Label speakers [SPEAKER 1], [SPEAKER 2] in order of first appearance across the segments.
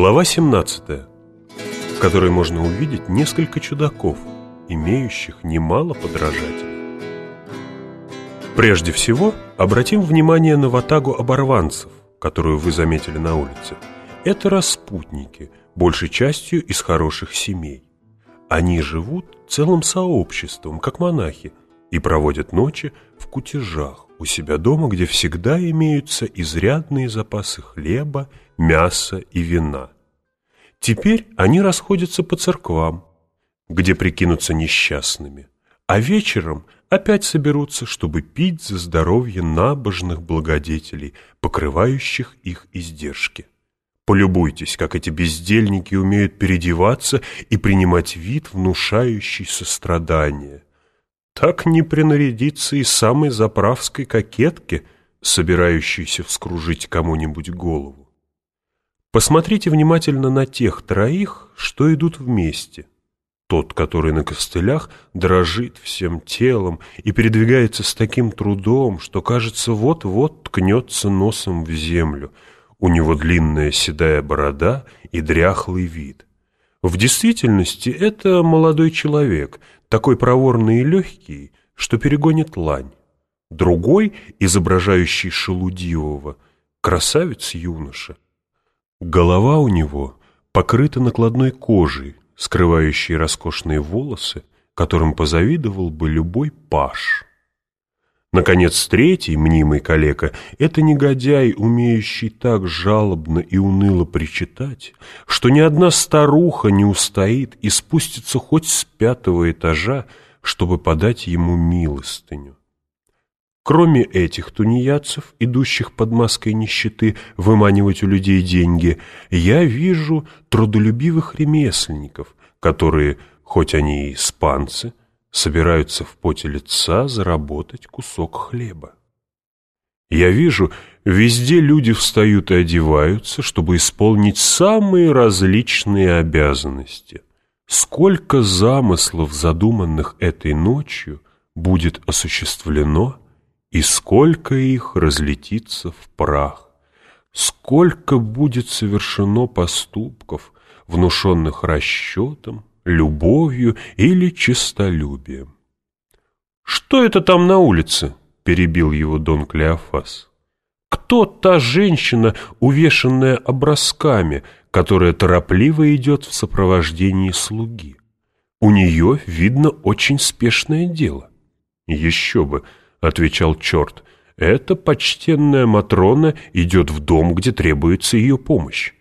[SPEAKER 1] Глава 17, в которой можно увидеть несколько чудаков, имеющих немало подражателей. Прежде всего, обратим внимание на ватагу оборванцев, которую вы заметили на улице. Это распутники, большей частью из хороших семей. Они живут целым сообществом, как монахи, и проводят ночи кутежах у себя дома, где всегда имеются изрядные запасы хлеба, мяса и вина. Теперь они расходятся по церквам, где прикинутся несчастными, а вечером опять соберутся, чтобы пить за здоровье набожных благодетелей, покрывающих их издержки. Полюбуйтесь, как эти бездельники умеют переодеваться и принимать вид, внушающий сострадание. Так не принарядиться и самой заправской кокетке, собирающейся вскружить кому-нибудь голову. Посмотрите внимательно на тех троих, что идут вместе. Тот, который на костылях, дрожит всем телом и передвигается с таким трудом, что, кажется, вот-вот ткнется носом в землю. У него длинная седая борода и дряхлый вид. В действительности это молодой человек, такой проворный и легкий, что перегонит лань. Другой, изображающий шелудивого, красавец-юноша. Голова у него покрыта накладной кожей, скрывающей роскошные волосы, которым позавидовал бы любой паш. Наконец, третий, мнимый калека, это негодяй, умеющий так жалобно и уныло причитать, что ни одна старуха не устоит и спустится хоть с пятого этажа, чтобы подать ему милостыню. Кроме этих тунеядцев, идущих под маской нищеты выманивать у людей деньги, я вижу трудолюбивых ремесленников, которые, хоть они и испанцы, собираются в поте лица заработать кусок хлеба. Я вижу, везде люди встают и одеваются, чтобы исполнить самые различные обязанности. Сколько замыслов, задуманных этой ночью, будет осуществлено, и сколько их разлетится в прах. Сколько будет совершено поступков, внушенных расчетом, любовью или честолюбием. «Что это там на улице?» — перебил его Дон Клеофас. «Кто та женщина, увешанная образками, которая торопливо идет в сопровождении слуги? У нее, видно, очень спешное дело». «Еще бы», — отвечал черт, — «эта почтенная Матрона идет в дом, где требуется ее помощь.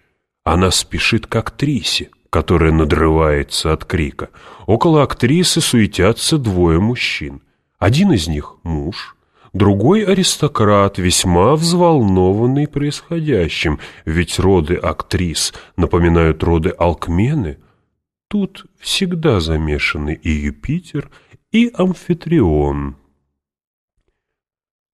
[SPEAKER 1] Она спешит к актрисе, которая надрывается от крика. Около актрисы суетятся двое мужчин. Один из них – муж, другой – аристократ, весьма взволнованный происходящим, ведь роды актрис напоминают роды Алкмены. Тут всегда замешаны и Юпитер, и Амфитрион.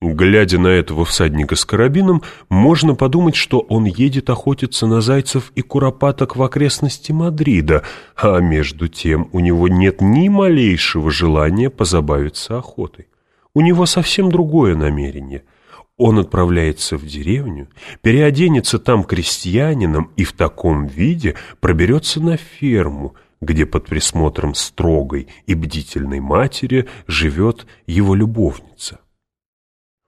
[SPEAKER 1] Глядя на этого всадника с карабином, можно подумать, что он едет охотиться на зайцев и куропаток в окрестности Мадрида, а между тем у него нет ни малейшего желания позабавиться охотой. У него совсем другое намерение. Он отправляется в деревню, переоденется там крестьянином и в таком виде проберется на ферму, где под присмотром строгой и бдительной матери живет его любовница.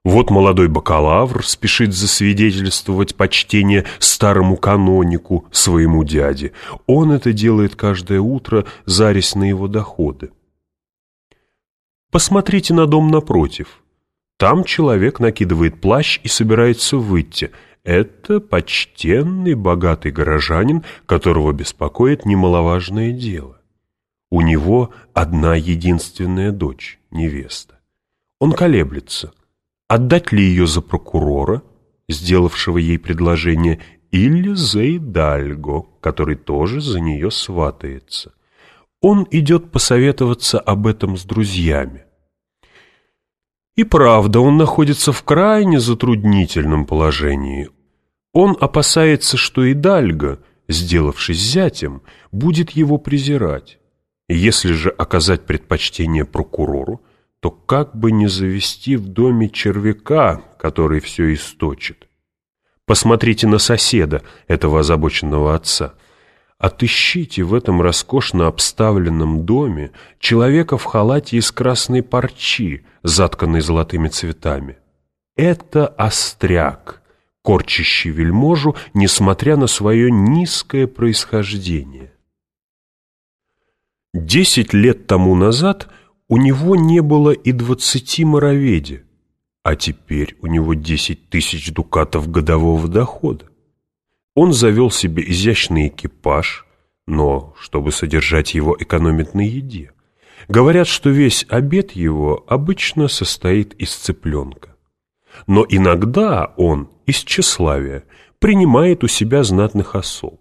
[SPEAKER 1] Вот молодой бакалавр спешит засвидетельствовать почтение старому канонику, своему дяде. Он это делает каждое утро, зарясь на его доходы. Посмотрите на дом напротив. Там человек накидывает плащ и собирается выйти. Это почтенный, богатый горожанин, которого беспокоит немаловажное дело. У него одна единственная дочь, невеста. Он колеблется – Отдать ли ее за прокурора, сделавшего ей предложение, или за Идальго, который тоже за нее сватается? Он идет посоветоваться об этом с друзьями. И правда, он находится в крайне затруднительном положении. Он опасается, что Идальго, сделавшись зятем, будет его презирать. Если же оказать предпочтение прокурору, то как бы не завести в доме червяка, который все источит. Посмотрите на соседа, этого озабоченного отца. Отыщите в этом роскошно обставленном доме человека в халате из красной парчи, затканной золотыми цветами. Это остряк, корчащий вельможу, несмотря на свое низкое происхождение. Десять лет тому назад у него не было и двадцати мороведи, а теперь у него десять тысяч дукатов годового дохода. Он завел себе изящный экипаж, но, чтобы содержать его, экономит на еде. Говорят, что весь обед его обычно состоит из цыпленка. Но иногда он, из тщеславия, принимает у себя знатных особ.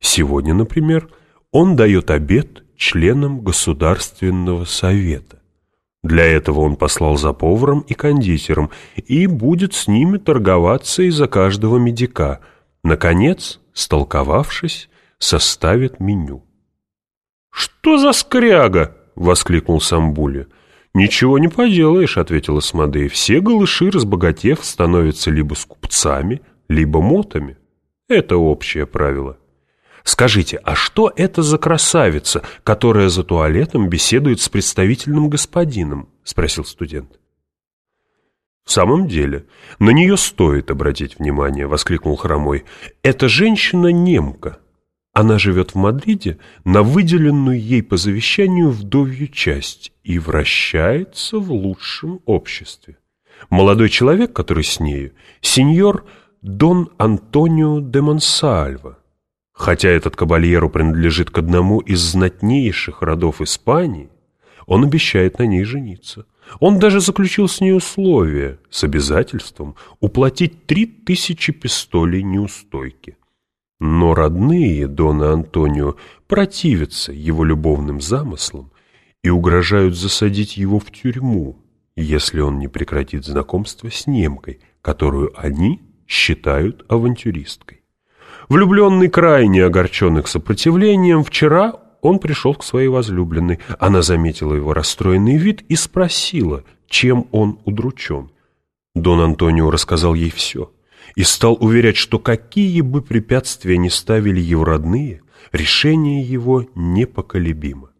[SPEAKER 1] Сегодня, например, он дает обед членам Государственного совета. Для этого он послал за поваром и кондитером и будет с ними торговаться из-за каждого медика – Наконец, столковавшись, составит меню. «Что за скряга?» — воскликнул Самбули. «Ничего не поделаешь», — ответила Смодей. «Все голыши, разбогатев, становятся либо скупцами, либо мотами. Это общее правило». «Скажите, а что это за красавица, которая за туалетом беседует с представительным господином?» — спросил студент. «В самом деле, на нее стоит обратить внимание», — воскликнул Хромой. «Эта женщина немка. Она живет в Мадриде на выделенную ей по завещанию вдовью часть и вращается в лучшем обществе. Молодой человек, который с нею, сеньор Дон Антонио де Монсальво. Хотя этот кабальеру принадлежит к одному из знатнейших родов Испании, он обещает на ней жениться». Он даже заключил с ней условие с обязательством уплатить три тысячи пистолей неустойки. Но родные Дона Антонио противятся его любовным замыслам и угрожают засадить его в тюрьму, если он не прекратит знакомство с немкой, которую они считают авантюристкой. Влюбленный крайне огорченных сопротивлением, вчера он пришел к своей возлюбленной. Она заметила его расстроенный вид и спросила, чем он удручен. Дон Антонио рассказал ей все и стал уверять, что какие бы препятствия ни ставили его родные, решение его непоколебимо.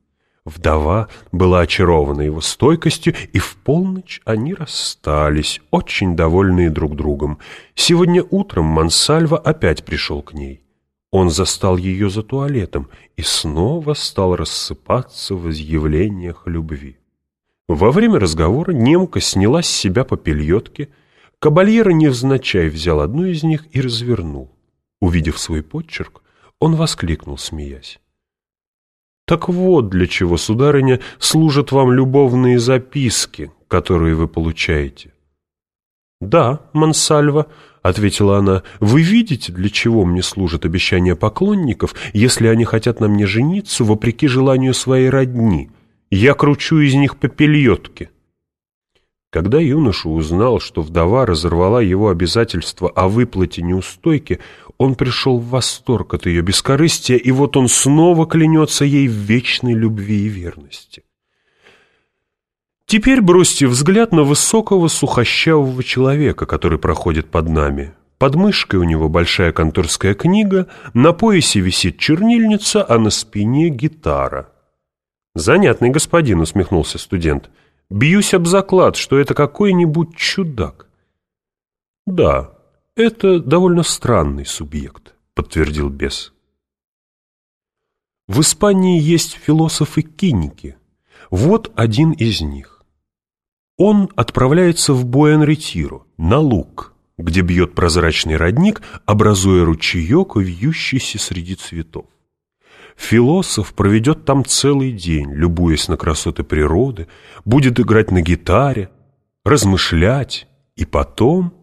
[SPEAKER 1] Вдова была очарована его стойкостью, и в полночь они расстались, очень довольные друг другом. Сегодня утром Мансальва опять пришел к ней. Он застал ее за туалетом и снова стал рассыпаться в изъявлениях любви. Во время разговора немка сняла с себя попельотки, кабальера невзначай взял одну из них и развернул. Увидев свой подчерк, он воскликнул, смеясь. «Так вот для чего, сударыня, служат вам любовные записки, которые вы получаете». «Да, Мансальва», ответила она, — «вы видите, для чего мне служат обещания поклонников, если они хотят на мне жениться вопреки желанию своей родни? Я кручу из них попельотки». Когда юноша узнал, что вдова разорвала его обязательство о выплате неустойки, он пришел в восторг от ее бескорыстия, и вот он снова клянется ей в вечной любви и верности. Теперь бросьте взгляд на высокого сухощавого человека, который проходит под нами. Под мышкой у него большая конторская книга, на поясе висит чернильница, а на спине гитара. «Занятный господин», — усмехнулся студент. «Бьюсь об заклад, что это какой-нибудь чудак». «Да, это довольно странный субъект», — подтвердил бес. В Испании есть философы-киники. Вот один из них. Он отправляется в Буэн-Ретиро, на луг, где бьет прозрачный родник, образуя ручеек, вьющийся среди цветов. Философ проведет там целый день, любуясь на красоты природы, будет играть на гитаре, размышлять и потом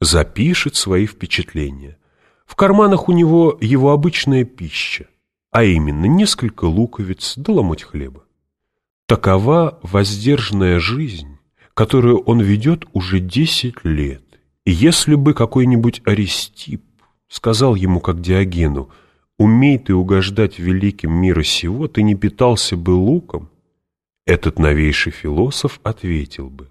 [SPEAKER 1] запишет свои впечатления. В карманах у него его обычная пища, а именно несколько луковиц да ломоть хлеба. Такова воздержанная жизнь, которую он ведет уже десять лет. И если бы какой-нибудь Аристип сказал ему, как Диогену, «Умей ты угождать великим мира сего, ты не питался бы луком», этот новейший философ ответил бы,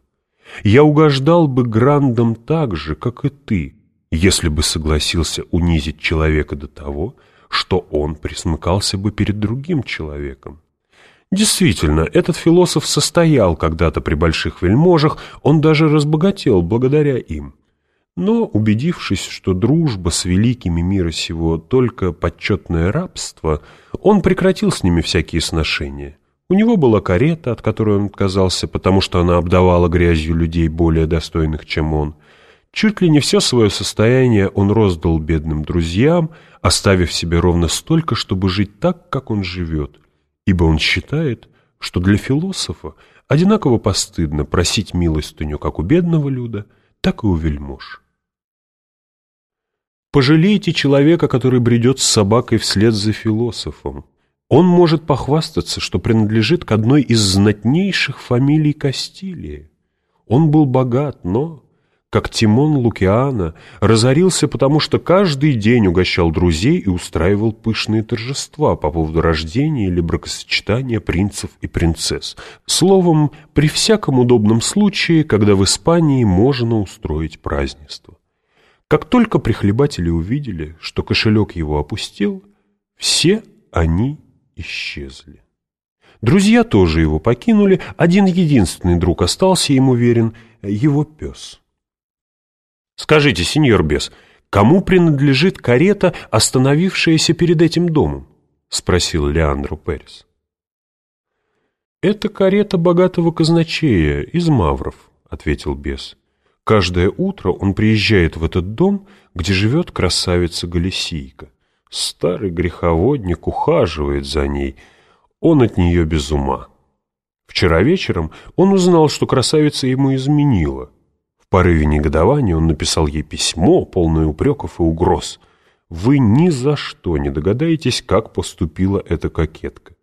[SPEAKER 1] «Я угождал бы грандам так же, как и ты, если бы согласился унизить человека до того, что он присмыкался бы перед другим человеком. Действительно, этот философ состоял когда-то при больших вельможах, он даже разбогател благодаря им. Но, убедившись, что дружба с великими мира сего только почетное рабство, он прекратил с ними всякие сношения. У него была карета, от которой он отказался, потому что она обдавала грязью людей более достойных, чем он. Чуть ли не все свое состояние он роздал бедным друзьям, оставив себе ровно столько, чтобы жить так, как он живет, ибо он считает, что для философа одинаково постыдно просить милостыню как у бедного люда, так и у вельмож. Пожалейте человека, который бредет с собакой вслед за философом. Он может похвастаться, что принадлежит к одной из знатнейших фамилий Кастилии. Он был богат, но, как Тимон Лукиана, разорился, потому что каждый день угощал друзей и устраивал пышные торжества по поводу рождения или бракосочетания принцев и принцесс. Словом, при всяком удобном случае, когда в Испании можно устроить празднество. Как только прихлебатели увидели, что кошелек его опустил, все они исчезли. Друзья тоже его покинули, один единственный друг остался ему верен, его пес. «Скажите, сеньор бес, кому принадлежит карета, остановившаяся перед этим домом?» — спросил Леандро Перес. «Это карета богатого казначея из Мавров», — ответил бес. «Каждое утро он приезжает в этот дом, где живет красавица Галисийка. Старый греховодник ухаживает за ней. Он от нее без ума. Вчера вечером он узнал, что красавица ему изменила. В порыве негодования он написал ей письмо, полное упреков и угроз. Вы ни за что не догадаетесь, как поступила эта кокетка.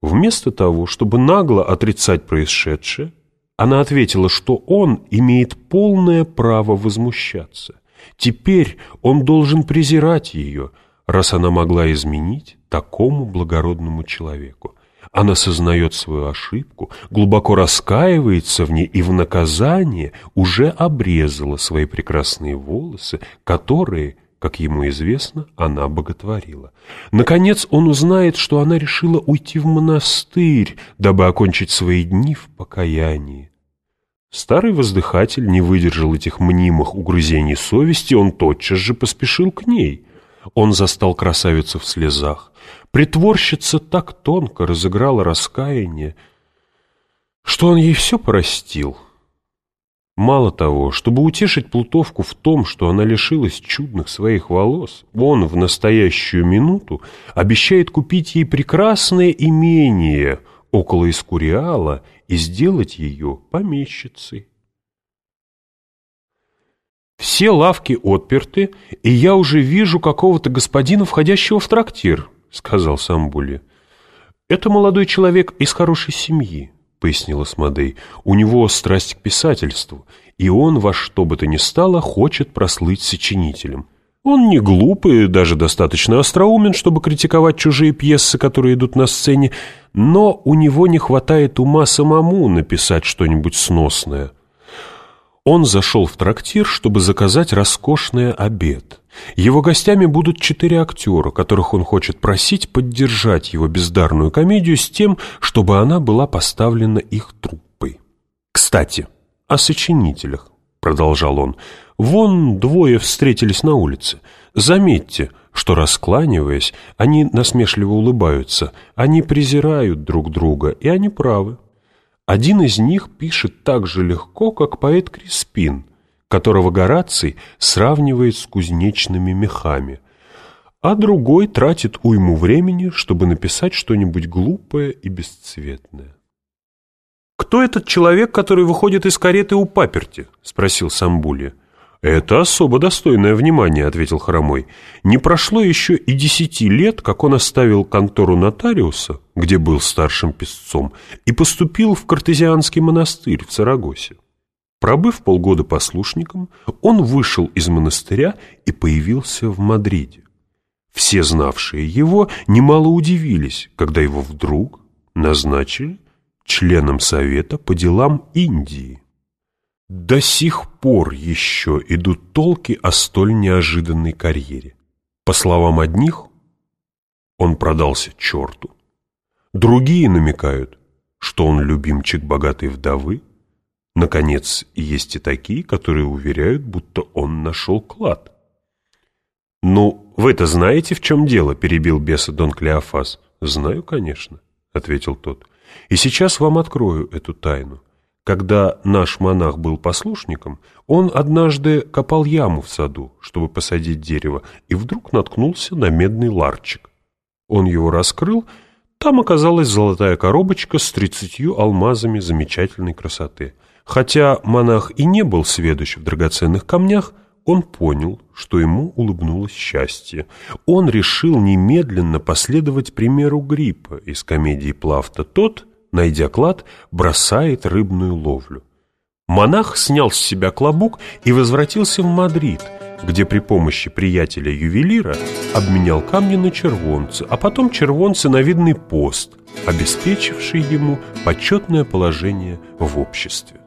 [SPEAKER 1] Вместо того, чтобы нагло отрицать происшедшее, она ответила, что он имеет полное право возмущаться. Теперь он должен презирать ее, раз она могла изменить такому благородному человеку. Она сознает свою ошибку, глубоко раскаивается в ней и в наказание уже обрезала свои прекрасные волосы, которые, как ему известно, она боготворила. Наконец он узнает, что она решила уйти в монастырь, дабы окончить свои дни в покаянии. Старый воздыхатель не выдержал этих мнимых угрызений совести, он тотчас же поспешил к ней. Он застал красавицу в слезах. Притворщица так тонко разыграла раскаяние, что он ей все простил. Мало того, чтобы утешить Плутовку в том, что она лишилась чудных своих волос, он в настоящую минуту обещает купить ей прекрасное имение — около Искуриала и сделать ее помещицей. Все лавки отперты, и я уже вижу какого-то господина, входящего в трактир, — сказал Самбули. Это молодой человек из хорошей семьи, — пояснила Смодей. У него страсть к писательству, и он во что бы то ни стало хочет прослыть сочинителем. Он не глупый, даже достаточно остроумен, чтобы критиковать чужие пьесы, которые идут на сцене, но у него не хватает ума самому написать что-нибудь сносное. Он зашел в трактир, чтобы заказать роскошный обед. Его гостями будут четыре актера, которых он хочет просить поддержать его бездарную комедию с тем, чтобы она была поставлена их труппой. Кстати, о сочинителях продолжал он, — «вон двое встретились на улице. Заметьте, что, раскланиваясь, они насмешливо улыбаются, они презирают друг друга, и они правы. Один из них пишет так же легко, как поэт Криспин, которого Гораций сравнивает с кузнечными мехами, а другой тратит уйму времени, чтобы написать что-нибудь глупое и бесцветное. «Кто этот человек, который выходит из кареты у паперти?» — спросил Самбули. «Это особо достойное внимания», — ответил Хромой. «Не прошло еще и десяти лет, как он оставил контору нотариуса, где был старшим писцом, и поступил в картезианский монастырь в Сарагосе. Пробыв полгода послушником, он вышел из монастыря и появился в Мадриде. Все знавшие его немало удивились, когда его вдруг назначили членом Совета по делам Индии. До сих пор еще идут толки о столь неожиданной карьере. По словам одних, он продался черту. Другие намекают, что он любимчик богатой вдовы. Наконец, есть и такие, которые уверяют, будто он нашел клад. «Ну, вы-то знаете, в чем дело?» – перебил беса Дон Клеофас. «Знаю, конечно», – ответил тот. «И сейчас вам открою эту тайну. Когда наш монах был послушником, он однажды копал яму в саду, чтобы посадить дерево, и вдруг наткнулся на медный ларчик. Он его раскрыл, там оказалась золотая коробочка с тридцатью алмазами замечательной красоты. Хотя монах и не был сведущ в драгоценных камнях, он понял, что ему улыбнулось счастье. Он решил немедленно последовать примеру Гриппа из комедии Плафта. Тот найдя клад, бросает рыбную ловлю. Монах снял с себя клобук и возвратился в Мадрид, где при помощи приятеля-ювелира обменял камни на червонцы, а потом червонцы на видный пост, обеспечивший ему почетное положение в обществе.